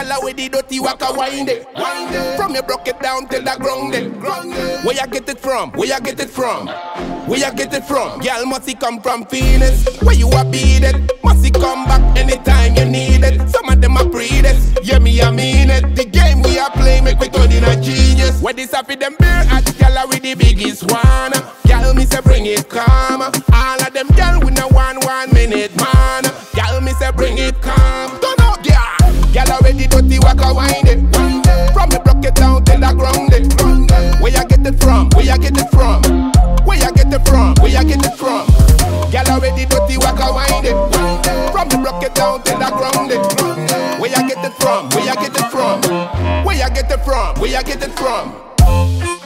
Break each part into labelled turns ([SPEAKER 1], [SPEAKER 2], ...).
[SPEAKER 1] Gyal with the dirty waka wind it. Wind it. From you broke it down till the ground it. Ground it. Where you get it from? Where you get it from? Where you get it from? Gyal must he come from Phoenix. Where you a beat it? Must he come back anytime you need it? Some of them are breed it. Yeah, me I mean it. The game we are playing make we turn in a genius. Where this happy them beer at gyal with the biggest one. Gyal me say bring it calm. All of them gyal with no one one minute man. Gyal me say bring it calm. Already dirty waka wind it. From broke it down till the ground it. Where you get it from? Where you get it from? Where you get it from? Where you get it from? Gyal already dirty waka wind it. From broke it down till the ground it. Where you get it from? Where you get it from? Where you get it from? Where you get it from?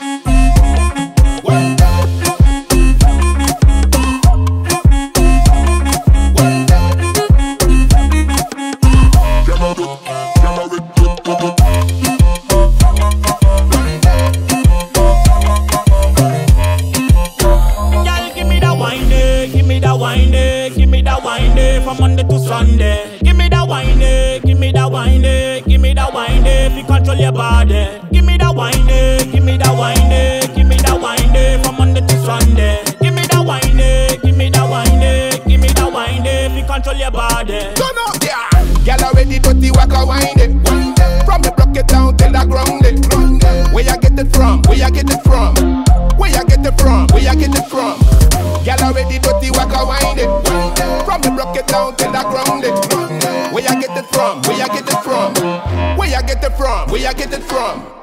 [SPEAKER 2] From Monday to Sunday. Give me that wine day, give me that wine day, give me that wine day, if you control your body. Give me that wine day, give me that wine day, give me that wine day from Monday to Sunday. Give me that wine day, give me that wine day, give me that wine day, if you control your body.
[SPEAKER 1] Turn up, yeah. Gyal already dirty waka wind it. From me broke it down till the ground it. Where you get it from? Where you get it from? Where you get it from? Where you get it from? Where you get it from? Where you get it from? Where you get it from?